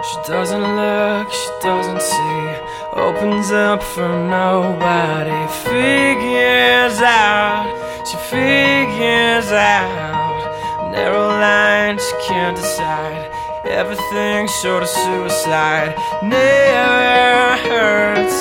She doesn't look, she doesn't see. Opens up for nobody. Figures out, she figures out. Narrow line, she can't decide. Everything short of suicide. Never hurts,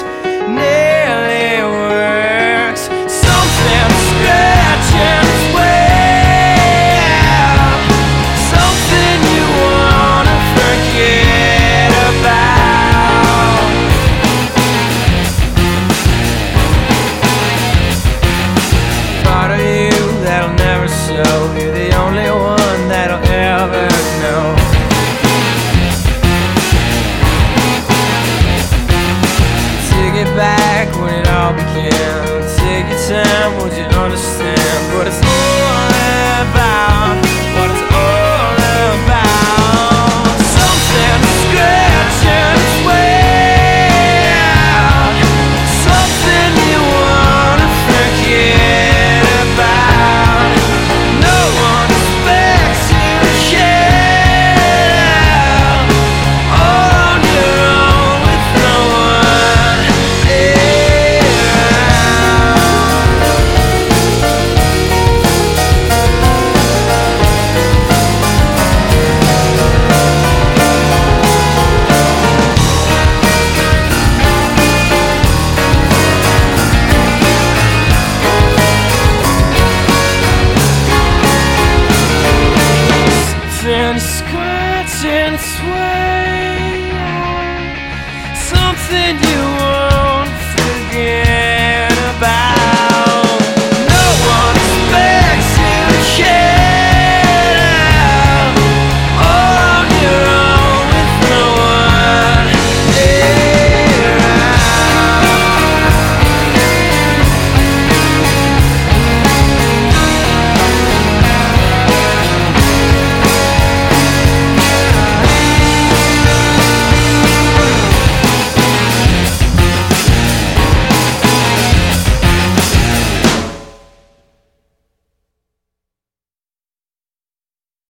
show. You're the only one that'll ever know. Take it back when it all began. Take your time, would you understand? But it's something you